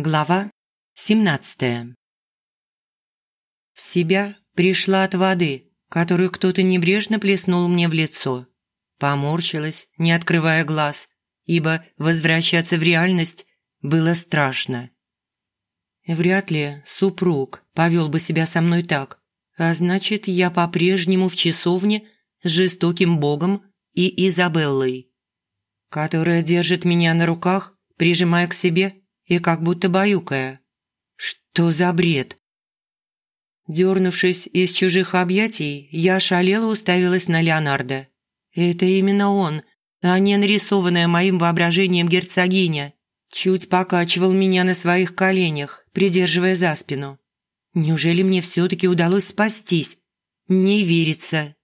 Глава 17 В себя пришла от воды, которую кто-то небрежно плеснул мне в лицо. Поморщилась, не открывая глаз, ибо возвращаться в реальность было страшно. Вряд ли супруг повел бы себя со мной так, а значит, я по-прежнему в часовне с жестоким богом и Изабеллой, которая держит меня на руках, прижимая к себе и как будто баюкая. Что за бред? Дернувшись из чужих объятий, я шалела уставилась на Леонардо. Это именно он, а не нарисованная моим воображением герцогиня, чуть покачивал меня на своих коленях, придерживая за спину. Неужели мне все-таки удалось спастись? Не верится.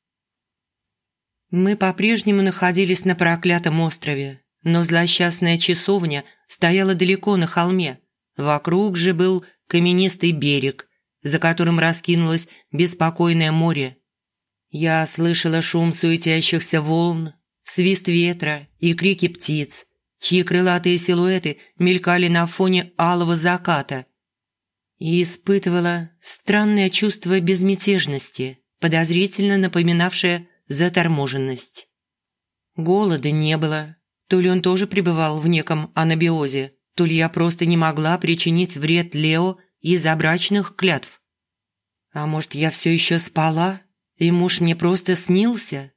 Мы по-прежнему находились на проклятом острове, но злосчастная часовня стояла далеко на холме. Вокруг же был каменистый берег, за которым раскинулось беспокойное море. Я слышала шум суетящихся волн, свист ветра и крики птиц, чьи крылатые силуэты мелькали на фоне алого заката. И испытывала странное чувство безмятежности, подозрительно напоминавшее заторможенность. Голода не было, то ли он тоже пребывал в неком анабиозе, то ли я просто не могла причинить вред Лео из-за брачных клятв. А может, я все еще спала, и муж мне просто снился?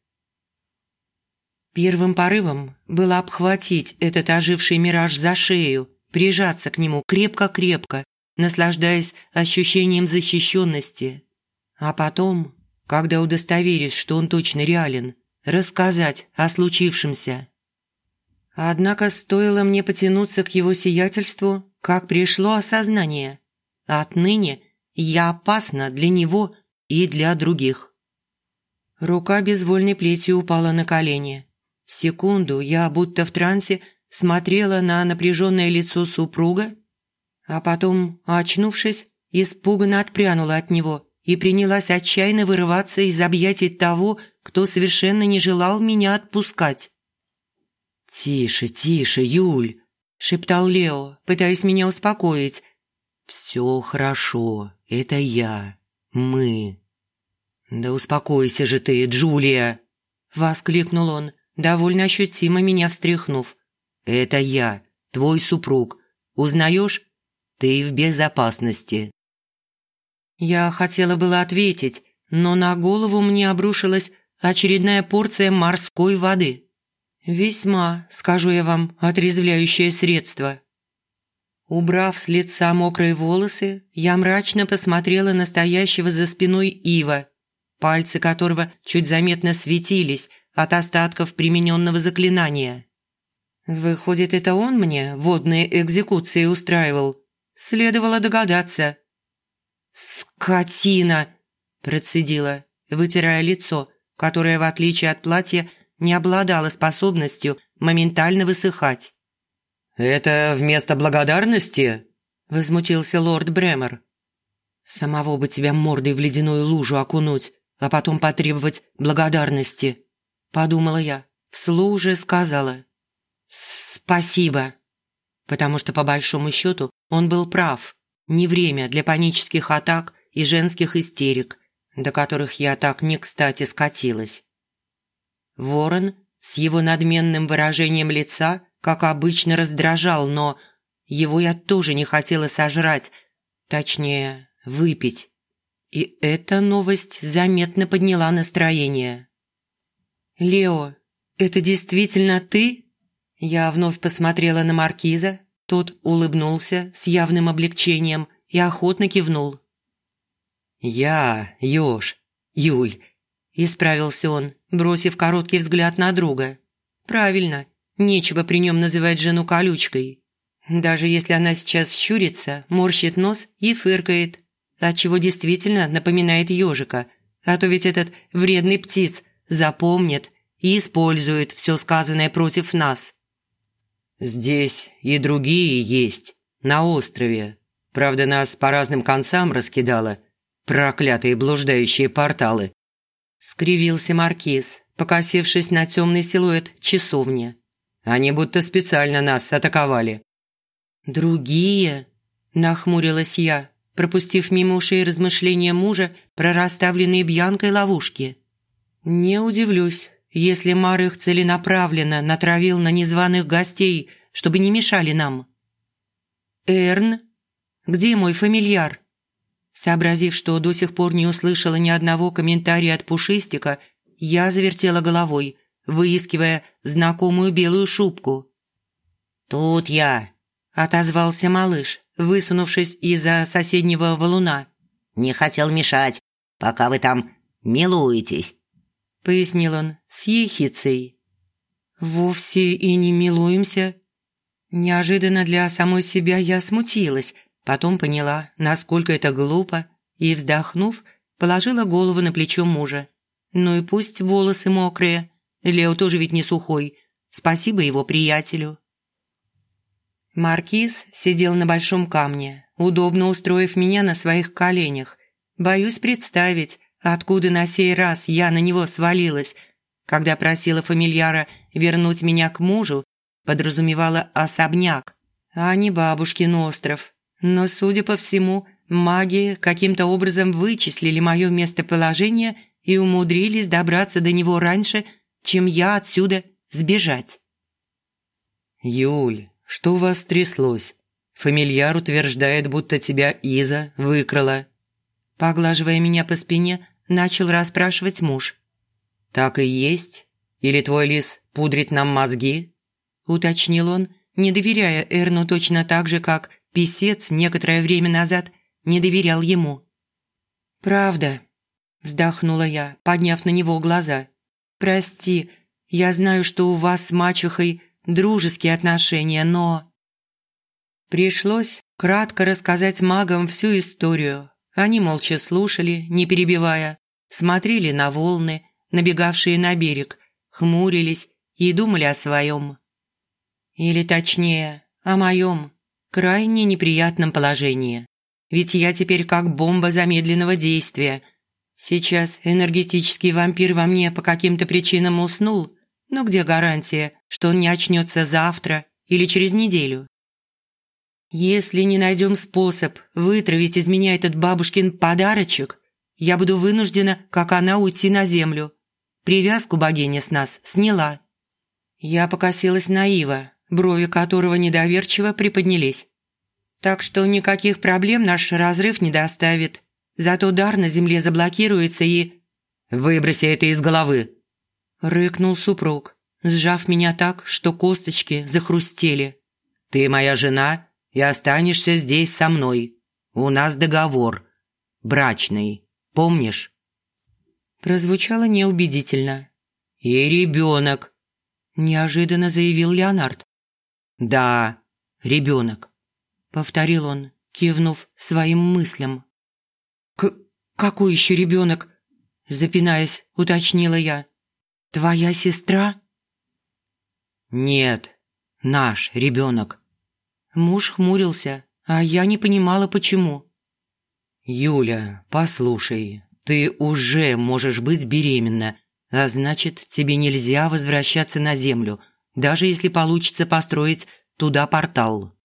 Первым порывом было обхватить этот оживший мираж за шею, прижаться к нему крепко-крепко, наслаждаясь ощущением защищенности. А потом, когда удостоверюсь, что он точно реален, рассказать о случившемся. Однако стоило мне потянуться к его сиятельству, как пришло осознание. Отныне я опасна для него и для других. Рука безвольной плетью упала на колени. Секунду я, будто в трансе, смотрела на напряженное лицо супруга, а потом, очнувшись, испуганно отпрянула от него и принялась отчаянно вырываться из объятий того, кто совершенно не желал меня отпускать. «Тише, тише, Юль!» – шептал Лео, пытаясь меня успокоить. «Все хорошо, это я, мы». «Да успокойся же ты, Джулия!» – воскликнул он, довольно ощутимо меня встряхнув. «Это я, твой супруг. Узнаешь? Ты в безопасности». Я хотела было ответить, но на голову мне обрушилась очередная порция морской воды. Весьма, скажу я вам, отрезвляющее средство. Убрав с лица мокрые волосы, я мрачно посмотрела на стоящего за спиной Ива, пальцы которого чуть заметно светились от остатков примененного заклинания. Выходит, это он мне водные экзекуции устраивал? Следовало догадаться. «Скотина!» – процедила, вытирая лицо, которое, в отличие от платья, не обладала способностью моментально высыхать. «Это вместо благодарности?» – возмутился лорд Бремер. «Самого бы тебя мордой в ледяную лужу окунуть, а потом потребовать благодарности», – подумала я. Вслух же сказала. «Спасибо», потому что, по большому счету, он был прав. Не время для панических атак и женских истерик, до которых я так не кстати скатилась. Ворон с его надменным выражением лица, как обычно, раздражал, но его я тоже не хотела сожрать, точнее, выпить. И эта новость заметно подняла настроение. «Лео, это действительно ты?» Я вновь посмотрела на Маркиза, тот улыбнулся с явным облегчением и охотно кивнул. «Я, Ёж, Юль, Исправился он, бросив короткий взгляд на друга. «Правильно, нечего при нем называть жену колючкой. Даже если она сейчас щурится, морщит нос и фыркает, отчего действительно напоминает ежика, а то ведь этот вредный птиц запомнит и использует все сказанное против нас». «Здесь и другие есть, на острове. Правда, нас по разным концам раскидало. Проклятые блуждающие порталы. Скривился маркиз, покосившись на темный силуэт часовни. Они будто специально нас атаковали. «Другие?» Нахмурилась я, пропустив мимо ушей размышления мужа про расставленные Бьянкой ловушки. Не удивлюсь, если Мар их целенаправленно натравил на незваных гостей, чтобы не мешали нам. «Эрн? Где мой фамильяр?» Сообразив, что до сих пор не услышала ни одного комментария от Пушистика, я завертела головой, выискивая знакомую белую шубку. «Тут я», – отозвался малыш, высунувшись из-за соседнего валуна. «Не хотел мешать, пока вы там милуетесь», – пояснил он с ехицей. «Вовсе и не милуемся». Неожиданно для самой себя я смутилась – Потом поняла, насколько это глупо, и, вздохнув, положила голову на плечо мужа. Ну и пусть волосы мокрые. Лео тоже ведь не сухой. Спасибо его приятелю. Маркиз сидел на большом камне, удобно устроив меня на своих коленях. Боюсь представить, откуда на сей раз я на него свалилась. Когда просила фамильяра вернуть меня к мужу, подразумевала особняк, а не бабушкин остров, но, судя по всему, маги каким-то образом вычислили мое местоположение и умудрились добраться до него раньше, чем я отсюда сбежать. «Юль, что у вас тряслось? Фамильяр утверждает, будто тебя Иза выкрала». Поглаживая меня по спине, начал расспрашивать муж. «Так и есть? Или твой лис пудрит нам мозги?» Уточнил он, не доверяя Эрну точно так же, как Песец некоторое время назад не доверял ему. «Правда», – вздохнула я, подняв на него глаза. «Прости, я знаю, что у вас с мачехой дружеские отношения, но...» Пришлось кратко рассказать магам всю историю. Они молча слушали, не перебивая, смотрели на волны, набегавшие на берег, хмурились и думали о своем. Или точнее, о моем крайне неприятном положении. Ведь я теперь как бомба замедленного действия. Сейчас энергетический вампир во мне по каким-то причинам уснул, но где гарантия, что он не очнется завтра или через неделю? Если не найдем способ вытравить из меня этот бабушкин подарочек, я буду вынуждена, как она, уйти на землю. Привязку богиня с нас сняла. Я покосилась наива, брови которого недоверчиво приподнялись. Так что никаких проблем наш разрыв не доставит. Зато дар на земле заблокируется и... «Выброси это из головы!» Рыкнул супруг, сжав меня так, что косточки захрустели. «Ты моя жена и останешься здесь со мной. У нас договор. Брачный. Помнишь?» Прозвучало неубедительно. «И ребенок», – неожиданно заявил Леонард. «Да, ребенок», – повторил он, кивнув своим мыслям. «К... какой еще ребенок?» – запинаясь, уточнила я. «Твоя сестра?» «Нет, наш ребенок». Муж хмурился, а я не понимала, почему. «Юля, послушай, ты уже можешь быть беременна, а значит, тебе нельзя возвращаться на Землю – даже если получится построить туда портал.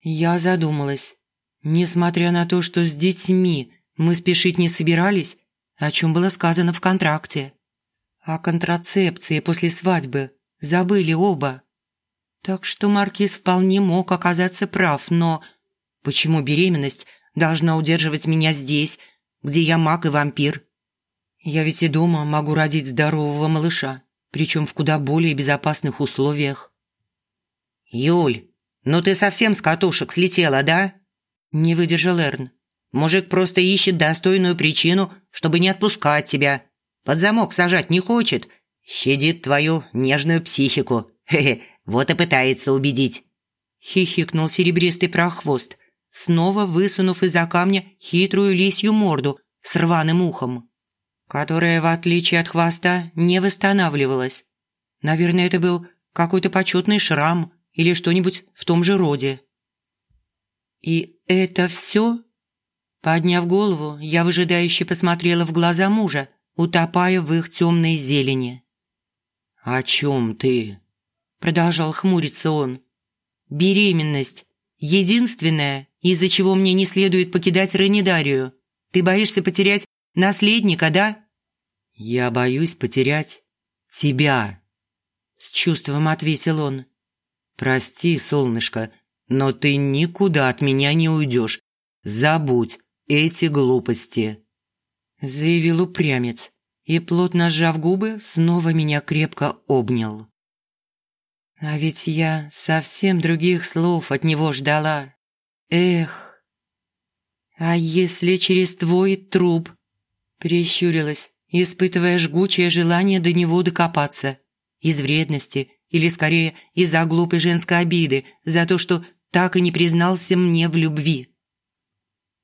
Я задумалась. Несмотря на то, что с детьми мы спешить не собирались, о чем было сказано в контракте. О контрацепции после свадьбы забыли оба. Так что Маркиз вполне мог оказаться прав, но почему беременность должна удерживать меня здесь, где я маг и вампир? Я ведь и дома могу родить здорового малыша причем в куда более безопасных условиях. «Юль, ну ты совсем с катушек слетела, да?» Не выдержал Эрн. «Мужик просто ищет достойную причину, чтобы не отпускать тебя. Под замок сажать не хочет. Щадит твою нежную психику. Хе-хе, вот и пытается убедить». Хихикнул серебристый прохвост, снова высунув из-за камня хитрую лисью морду с рваным ухом которая, в отличие от хвоста, не восстанавливалась. Наверное, это был какой-то почетный шрам или что-нибудь в том же роде. «И это все?» Подняв голову, я выжидающе посмотрела в глаза мужа, утопая в их темной зелени. «О чем ты?» – продолжал хмуриться он. «Беременность. единственное, из-за чего мне не следует покидать Ренидарию. Ты боишься потерять наследника, да?» «Я боюсь потерять тебя», – с чувством ответил он. «Прости, солнышко, но ты никуда от меня не уйдешь. Забудь эти глупости», – заявил упрямец и, плотно сжав губы, снова меня крепко обнял. А ведь я совсем других слов от него ждала. Эх! А если через твой труп? Прищурилась, испытывая жгучее желание до него докопаться. Из вредности или, скорее, из-за глупой женской обиды за то, что так и не признался мне в любви.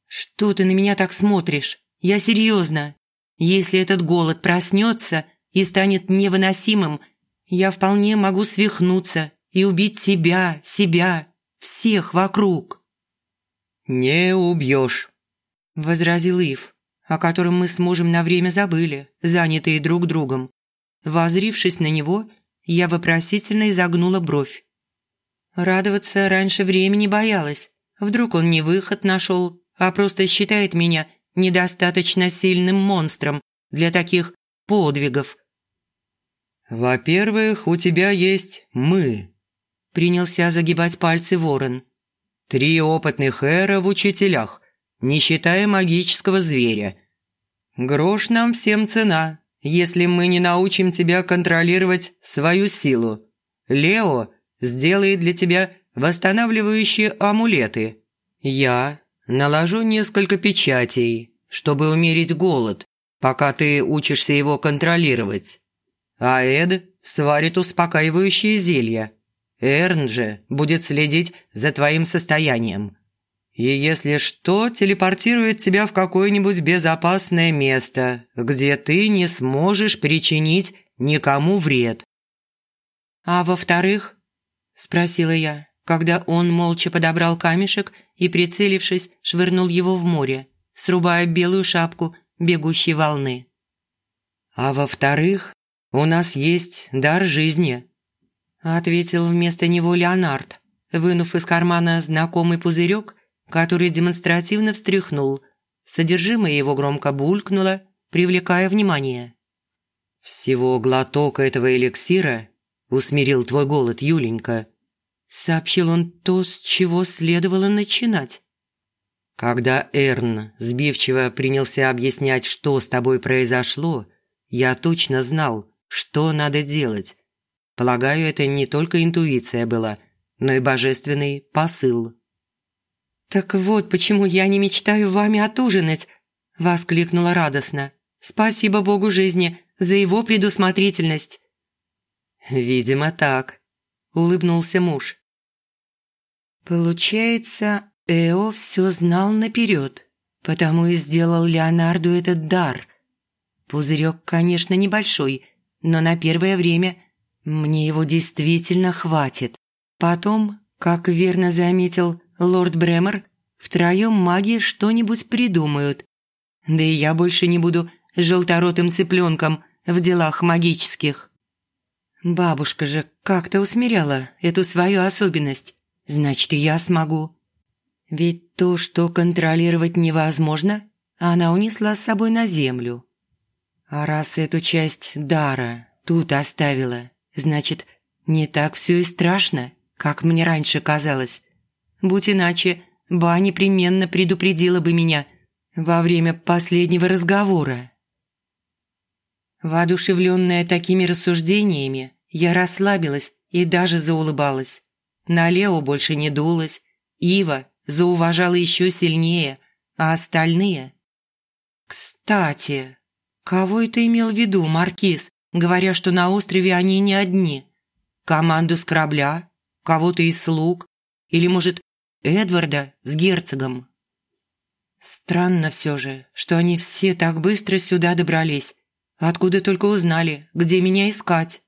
«Что ты на меня так смотришь? Я серьезно. Если этот голод проснется и станет невыносимым, я вполне могу свихнуться и убить себя, себя, всех вокруг». «Не убьешь», – возразил Ив, о котором мы с мужем на время забыли, занятые друг другом. Возрившись на него, я вопросительно изогнула бровь. Радоваться раньше времени боялась. Вдруг он не выход нашел, а просто считает меня недостаточно сильным монстром для таких подвигов, «Во-первых, у тебя есть мы», – принялся загибать пальцы ворон. «Три опытных эра в учителях, не считая магического зверя. Грош нам всем цена, если мы не научим тебя контролировать свою силу. Лео сделает для тебя восстанавливающие амулеты. Я наложу несколько печатей, чтобы умерить голод, пока ты учишься его контролировать а Эд сварит успокаивающие зелья. Эрн же будет следить за твоим состоянием. И если что, телепортирует тебя в какое-нибудь безопасное место, где ты не сможешь причинить никому вред. «А во-вторых?» – спросила я, когда он молча подобрал камешек и, прицелившись, швырнул его в море, срубая белую шапку бегущей волны. «А во-вторых, у нас есть дар жизни», – ответил вместо него Леонард, вынув из кармана знакомый пузырек, который демонстративно встряхнул. Содержимое его громко булькнуло, привлекая внимание. «Всего глоток этого эликсира усмирил твой голод, Юленька», – сообщил он то, с чего следовало начинать. Когда Эрн сбивчиво принялся объяснять, что с тобой произошло, я точно знал, что надо делать. Полагаю, это не только интуиция была, но и божественный посыл. «Так вот, почему я не мечтаю вами отужинать!» – воскликнула радостно. «Спасибо Богу жизни за его предусмотрительность!» «Видимо, так», – улыбнулся муж. «Получается, Эо все знал наперед, потому и сделал Леонарду этот дар. Пузырек, конечно, небольшой, но на первое время мне его действительно хватит. Потом, как верно заметил лорд Бремер, втроем маги что-нибудь придумают. Да и я больше не буду желторотым цыпленком в делах магических. Бабушка же как-то усмиряла эту свою особенность. Значит, и я смогу. Ведь то, что контролировать невозможно, она унесла с собой на землю. А раз эту часть дара тут оставила, значит, не так все и страшно, как мне раньше казалось. Будь иначе, Ба непременно предупредила бы меня во время последнего разговора. Воодушевленная такими рассуждениями, я расслабилась и даже заулыбалась. На Лео больше не дулась, Ива зауважала еще сильнее, а остальные... Кстати, Кого это имел в виду Маркиз, говоря, что на острове они не одни? Команду с корабля? Кого-то из слуг? Или, может, Эдварда с герцогом? Странно все же, что они все так быстро сюда добрались. Откуда только узнали, где меня искать.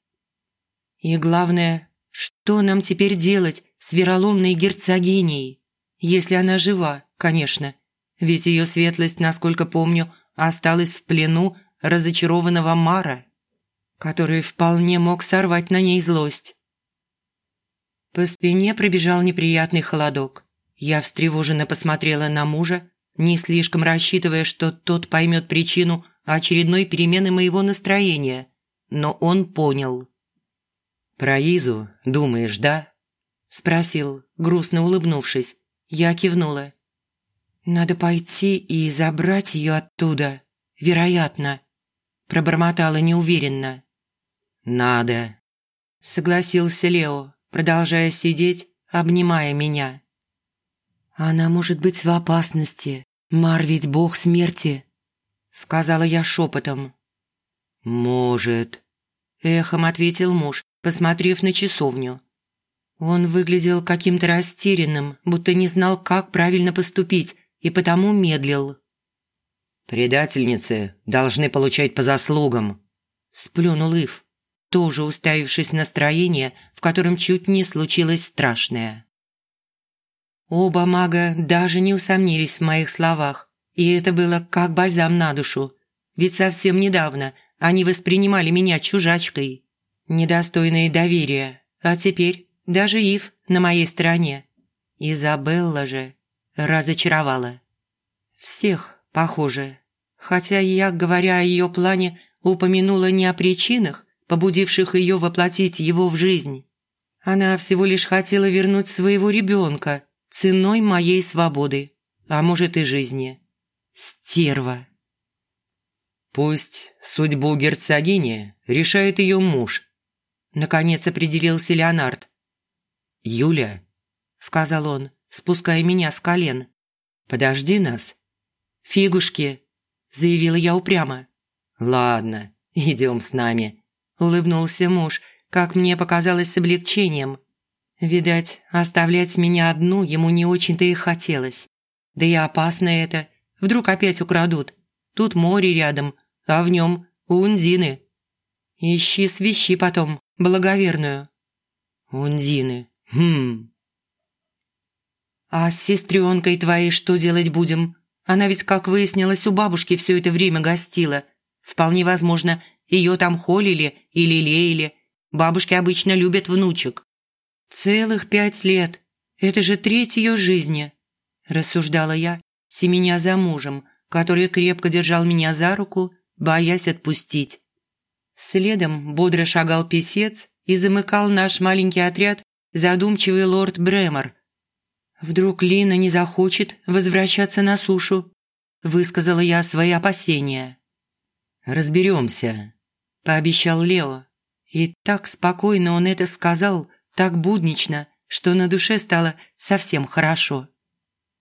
И главное, что нам теперь делать с вероломной герцогиней? Если она жива, конечно. Ведь ее светлость, насколько помню, осталась в плену разочарованного Мара, который вполне мог сорвать на ней злость. По спине пробежал неприятный холодок, Я встревоженно посмотрела на мужа, не слишком рассчитывая, что тот поймет причину очередной перемены моего настроения. Но он понял. «Про Изу думаешь, да?» – спросил, грустно улыбнувшись. Я кивнула. «Надо пойти и забрать ее оттуда, вероятно», – пробормотала неуверенно. «Надо», – согласился Лео, продолжая сидеть, обнимая меня. «Она может быть в опасности. Мар ведь бог смерти», – сказала я шепотом. «Может», – эхом ответил муж, посмотрев на часовню. Он выглядел каким-то растерянным, будто не знал, как правильно поступить, и потому медлил. «Предательницы должны получать по заслугам», – сплюнул Ив, тоже уставившись на строение, в котором чуть не случилось страшное. Оба мага даже не усомнились в моих словах, и это было как бальзам на душу, ведь совсем недавно они воспринимали меня чужачкой, недостойной доверия, а теперь даже Ив на моей стороне. Изабелла же разочаровала. Всех, похоже. Хотя я, говоря о ее плане, упомянула не о причинах, побудивших ее воплотить его в жизнь. Она всего лишь хотела вернуть своего ребенка ценой моей свободы, а может и жизни. Стерва. Пусть судьбу герцогини решает ее муж. Наконец определился Леонард. «Юля», – сказал он, спуская меня с колен, – «подожди нас». «Фигушки», – заявила я упрямо. «Ладно, идем с нами», – улыбнулся муж, как мне показалось с облегчением. Видать, оставлять меня одну ему не очень-то и хотелось. Да и опасно это. Вдруг опять украдут. Тут море рядом, а в нем унзины. Ищи свищи потом, благоверную. Унзины. Хм. А с сестренкой твоей что делать будем? Она ведь, как выяснилось, у бабушки все это время гостила. Вполне возможно, ее там холили или лелеяли. Бабушки обычно любят внучек. Целых пять лет. Это же треть ее жизни. Рассуждала я, семеня за мужем, который крепко держал меня за руку, боясь отпустить. Следом бодро шагал писец и замыкал наш маленький отряд задумчивый лорд Бремор. «Вдруг Лина не захочет возвращаться на сушу?» – высказала я свои опасения. «Разберемся», – пообещал Лео. И так спокойно он это сказал, так буднично, что на душе стало совсем хорошо.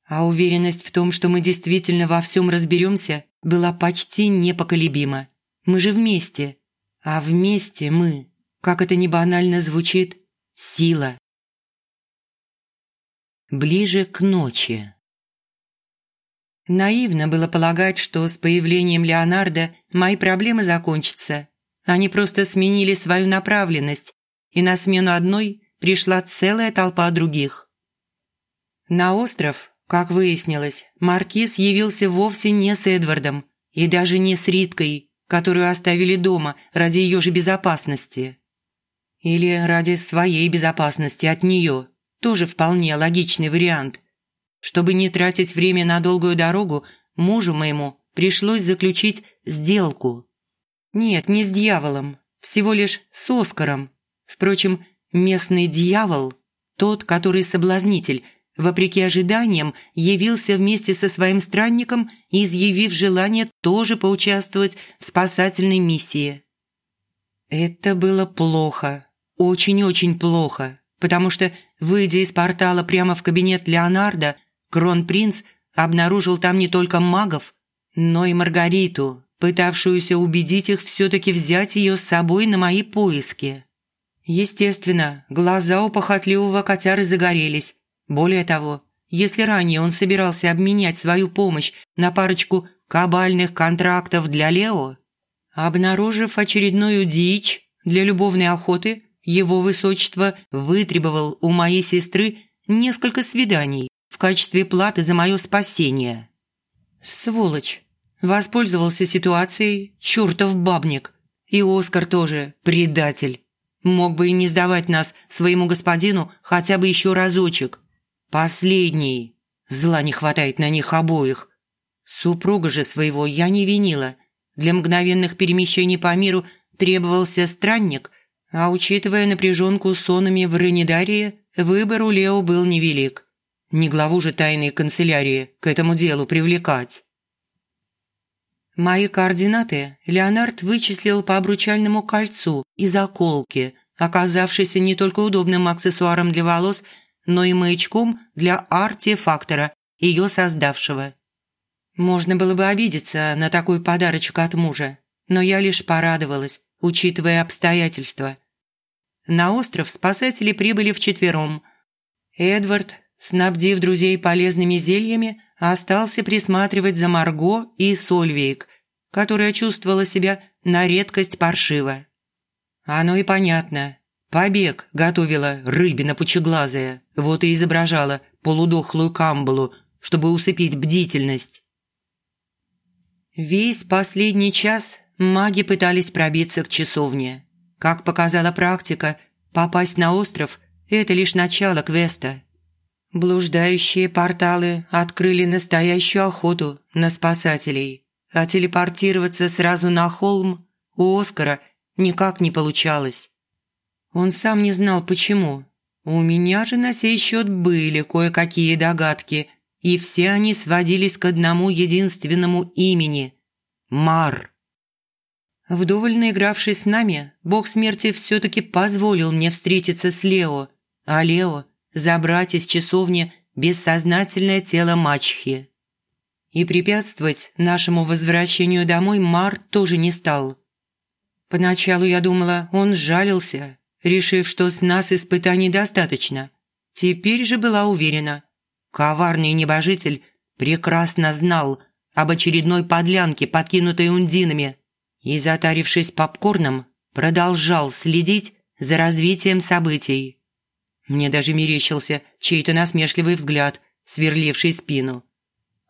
А уверенность в том, что мы действительно во всем разберемся, была почти непоколебима. Мы же вместе. А вместе мы, как это ни банально звучит, сила. Ближе к ночи. Наивно было полагать, что с появлением Леонардо мои проблемы закончатся. Они просто сменили свою направленность, и на смену одной пришла целая толпа других. На остров, как выяснилось, Маркиз явился вовсе не с Эдвардом и даже не с Риткой, которую оставили дома ради ее же безопасности. Или ради своей безопасности от нее. Тоже вполне логичный вариант. Чтобы не тратить время на долгую дорогу, мужу моему пришлось заключить сделку. Нет, не с дьяволом, всего лишь с Оскаром. Впрочем, местный дьявол, тот, который соблазнитель, вопреки ожиданиям, явился вместе со своим странником, изъявив желание тоже поучаствовать в спасательной миссии. Это было плохо очень-очень плохо, потому что, выйдя из портала прямо в кабинет Леонардо, кронпринц обнаружил там не только магов, но и Маргариту, пытавшуюся убедить их все-таки взять ее с собой на мои поиски. Естественно, глаза у похотливого котяры загорелись. Более того, если ранее он собирался обменять свою помощь на парочку кабальных контрактов для Лео, обнаружив очередную дичь для любовной охоты, его высочество вытребовал у моей сестры несколько свиданий в качестве платы за мое спасение. Сволочь. Воспользовался ситуацией чертов бабник. И Оскар тоже предатель. Мог бы и не сдавать нас своему господину хотя бы еще разочек. Последний. Зла не хватает на них обоих. Супруга же своего я не винила. Для мгновенных перемещений по миру требовался странник, а учитывая напряженку сонами в Ренедарии, выбор у Лео был невелик. Не главу же тайной канцелярии к этому делу привлекать. Мои координаты Леонард вычислил по обручальному кольцу и заколке, оказавшейся не только удобным аксессуаром для волос, но и маячком для артефактора, ее создавшего. Можно было бы обидеться на такой подарочек от мужа, но я лишь порадовалась, учитывая обстоятельства. На остров спасатели прибыли вчетвером. Эдвард, снабдив друзей полезными зельями, остался присматривать за Марго и Сольвейк, которая чувствовала себя на редкость паршиво. Оно и понятно. Побег готовила рыбина пучеглазая, вот и изображала полудохлую камбалу, чтобы усыпить бдительность. Весь последний час маги пытались пробиться к часовне. Как показала практика, попасть на остров – это лишь начало квеста. Блуждающие порталы открыли настоящую охоту на спасателей, а телепортироваться сразу на холм у Оскара никак не получалось. Он сам не знал, почему. У меня же на сей счет были кое-какие догадки, и все они сводились к одному единственному имени – Мар. Вдоволь наигравшись с нами, бог смерти все-таки позволил мне встретиться с Лео, а Лео – забрать из часовни бессознательное тело мачехи. И препятствовать нашему возвращению домой Мар тоже не стал. Поначалу я думала, он сжалился, решив, что с нас испытаний достаточно. Теперь же была уверена. Коварный небожитель прекрасно знал об очередной подлянке, подкинутой ундинами, и, затарившись попкорном, продолжал следить за развитием событий. Мне даже мерещился чей-то насмешливый взгляд, сверливший спину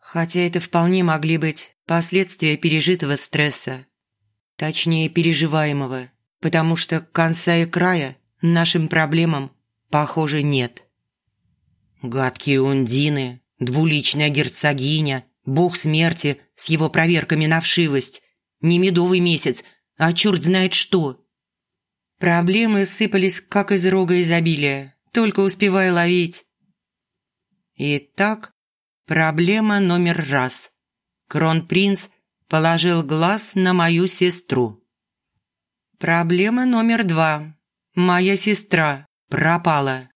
хотя это вполне могли быть последствия пережитого стресса. Точнее, переживаемого, потому что конца и края нашим проблемам, похоже, нет. Гадкие ундины, двуличная герцогиня, бог смерти с его проверками на вшивость, не медовый месяц, а черт знает что. Проблемы сыпались, как из рога изобилия, только успевая ловить. Итак, Проблема номер раз. Кронпринц положил глаз на мою сестру. Проблема номер два. Моя сестра пропала.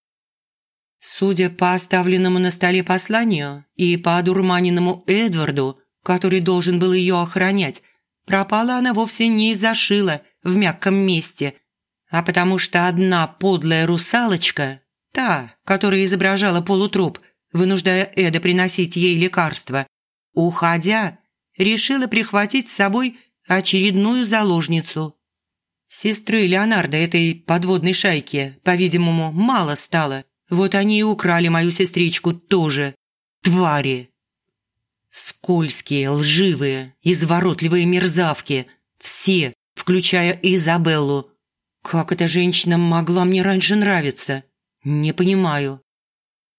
Судя по оставленному на столе посланию и по одурманенному Эдварду, который должен был ее охранять, пропала она вовсе не из-за шила в мягком месте, а потому что одна подлая русалочка, та, которая изображала полутруп, вынуждая Эда приносить ей лекарства. Уходя, решила прихватить с собой очередную заложницу. Сестры Леонардо этой подводной шайки, по-видимому, мало стало. Вот они и украли мою сестричку тоже. Твари! Скользкие, лживые, изворотливые мерзавки. Все, включая Изабеллу. Как эта женщина могла мне раньше нравиться? Не понимаю.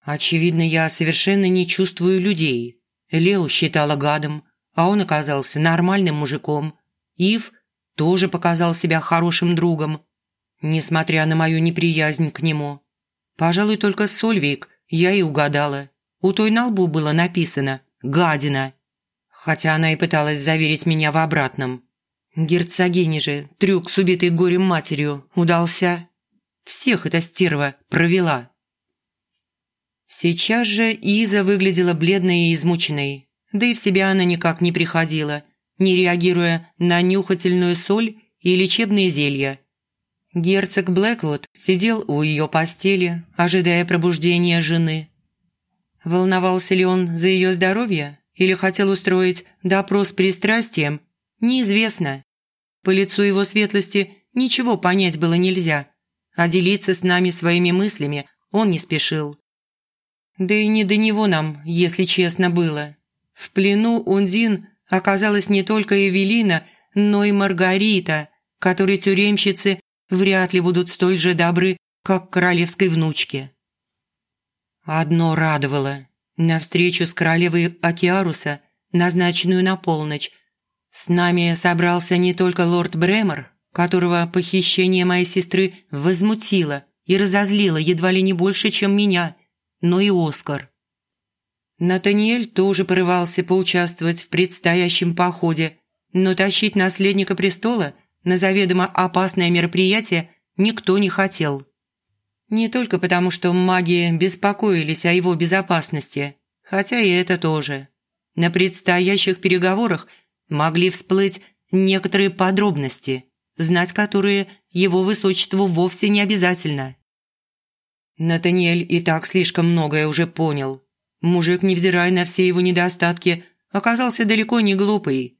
Очевидно, я совершенно не чувствую людей. Лео считала гадом, а он оказался нормальным мужиком. Ив тоже показал себя хорошим другом, несмотря на мою неприязнь к нему. Пожалуй, только Сольвейк я и угадала. У той на лбу было написано «Гадина», хотя она и пыталась заверить меня в обратном. Герцогине же трюк с убитой горем матерью удался. Всех эта стерва провела. Сейчас же Иза выглядела бледной и измученной, да и в себя она никак не приходила, не реагируя на нюхательную соль и лечебные зелья. Герцог Блэквуд сидел у ее постели, ожидая пробуждения жены. Волновался ли он за ее здоровье или хотел устроить допрос с пристрастием, неизвестно. По лицу его светлости ничего понять было нельзя, а делиться с нами своими мыслями он не спешил. Да и не до него нам, если честно было. В плену Ундин оказалась не только Эвелина, но и Маргарита, которые тюремщицы вряд ли будут столь же добры, как королевской внучке. Одно радовало. На встречу с королевой Океаруса, назначенную на полночь, с нами собрался не только лорд Бремер, которого похищение моей сестры возмутило и разозлило едва ли не больше, чем меня, но и Оскар. Натаниэль тоже порывался поучаствовать в предстоящем походе, но тащить наследника престола на заведомо опасное мероприятие никто не хотел. Не только потому, что маги беспокоились о его безопасности, хотя и это тоже. На предстоящих переговорах могли всплыть некоторые подробности, знать которые его высочеству вовсе не обязательно. Натаниэль и так слишком многое уже понял. Мужик, невзирая на все его недостатки, оказался далеко не глупый.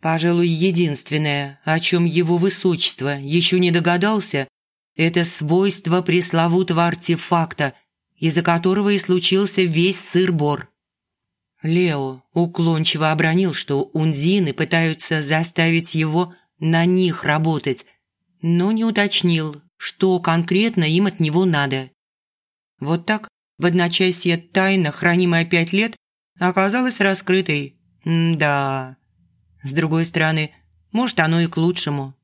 Пожалуй, единственное, о чем его высочество еще не догадался, это свойство пресловутого артефакта, из-за которого и случился весь сыр-бор. Лео уклончиво обронил, что унзины пытаются заставить его на них работать, но не уточнил, что конкретно им от него надо. Вот так в одночасье тайна, хранимая пять лет, оказалась раскрытой. М да. С другой стороны, может, оно и к лучшему.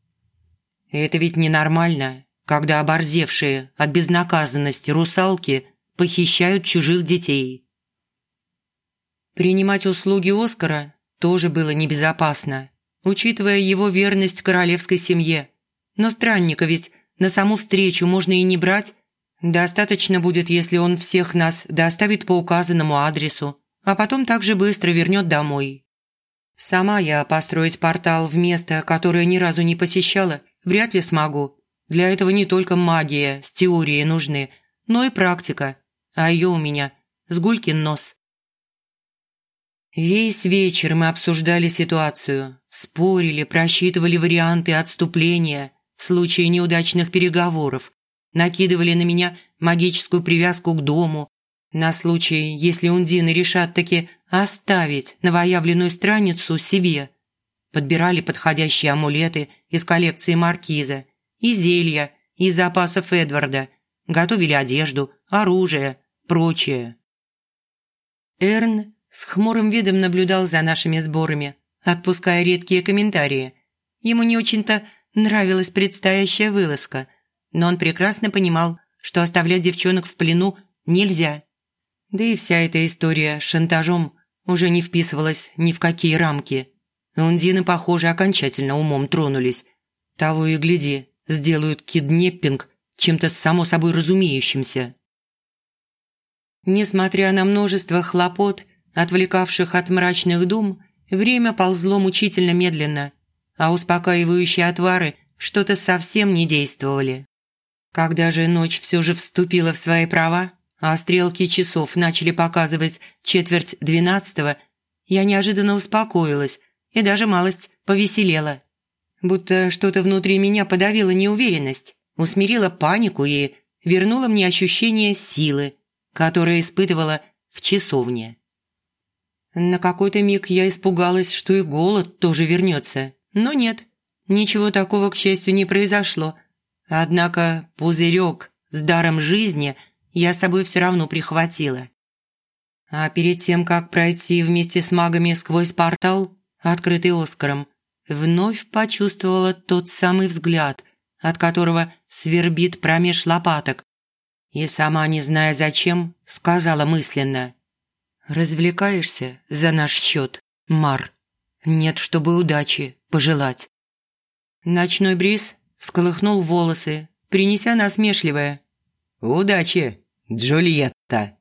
Это ведь ненормально когда оборзевшие от безнаказанности русалки похищают чужих детей. Принимать услуги Оскара тоже было небезопасно, учитывая его верность королевской семье. Но странника ведь на саму встречу можно и не брать. Достаточно будет, если он всех нас доставит по указанному адресу, а потом также быстро вернет домой. Сама я построить портал в место, которое ни разу не посещала, вряд ли смогу. Для этого не только магия с теорией нужны, но и практика. А ее у меня с гулькин нос. Весь вечер мы обсуждали ситуацию, спорили, просчитывали варианты отступления в случае неудачных переговоров, накидывали на меня магическую привязку к дому, на случай, если ундины решат таки оставить новоявленную страницу себе. Подбирали подходящие амулеты из коллекции маркиза – и зелья из запасов Эдварда, готовили одежду, оружие, прочее. Эрн с хмурым видом наблюдал за нашими сборами, отпуская редкие комментарии. Ему не очень-то нравилась предстоящая вылазка, но он прекрасно понимал, что оставлять девчонок в плену нельзя. Да и вся эта история с шантажом уже не вписывалась ни в какие рамки. Ундины, похоже, окончательно умом тронулись. Того и гляди, сделают киднеппинг чем-то само собой разумеющимся. Несмотря на множество хлопот, отвлекавших от мрачных дум, время ползло мучительно медленно, а успокаивающие отвары что-то совсем не действовали. Когда же ночь все же вступила в свои права, а стрелки часов начали показывать четверть двенадцатого, я неожиданно успокоилась и даже малость повеселела будто что-то внутри меня подавило неуверенность, усмирило панику и вернуло мне ощущение силы, которое испытывала в часовне. На какой-то миг я испугалась, что и голод тоже вернется, но нет, ничего такого, к счастью, не произошло. Однако пузырек с даром жизни я с собой все равно прихватила. А перед тем, как пройти вместе с магами сквозь портал, открытый Оскаром, вновь почувствовала тот самый взгляд, от которого свербит промеж лопаток. И сама, не зная зачем, сказала мысленно. «Развлекаешься за наш счет, Мар? Нет, чтобы удачи пожелать». Ночной бриз всколыхнул волосы, принеся насмешливое. «Удачи, Джульетта!»